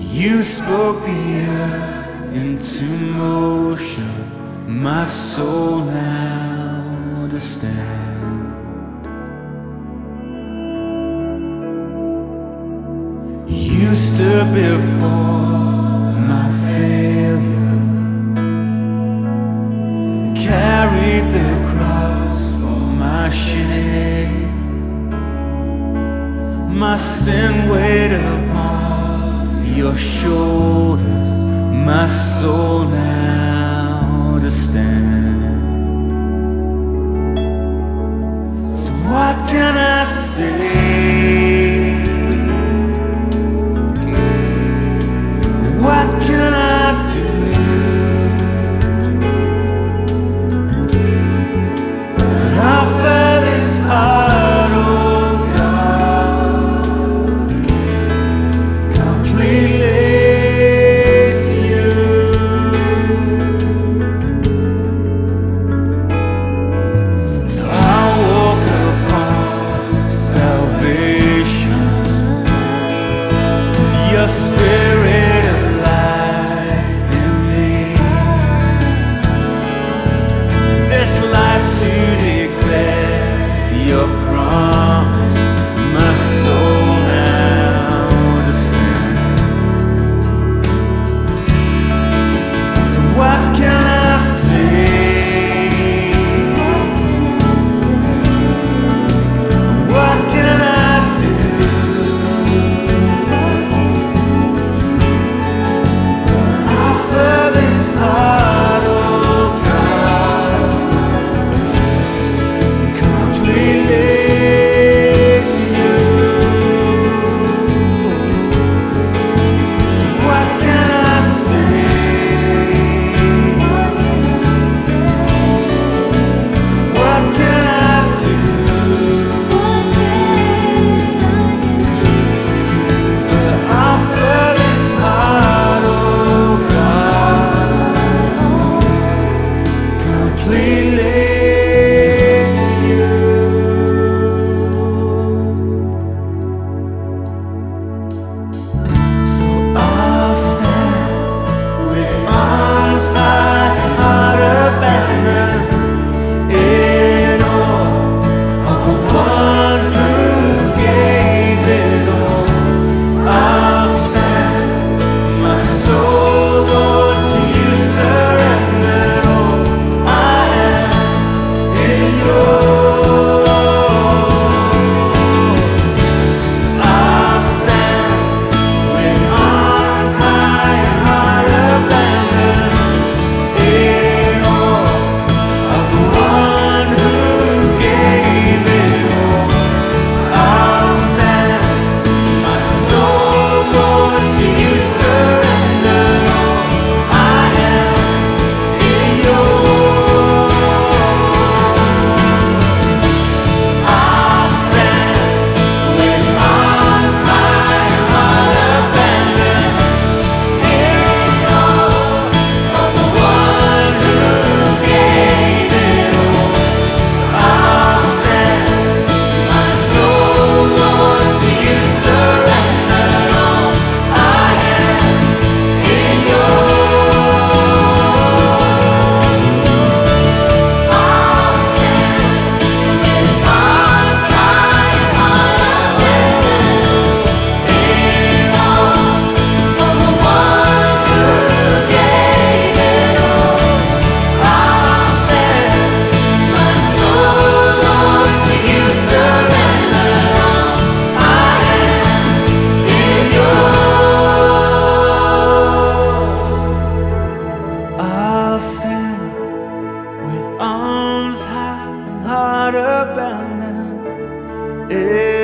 You spoke the earth into motion, my soul now understands. You stood before my failure, carried the cross for my shame. My sin weighed up your shoulders, my soul now to stand. So what can I say? heart about now.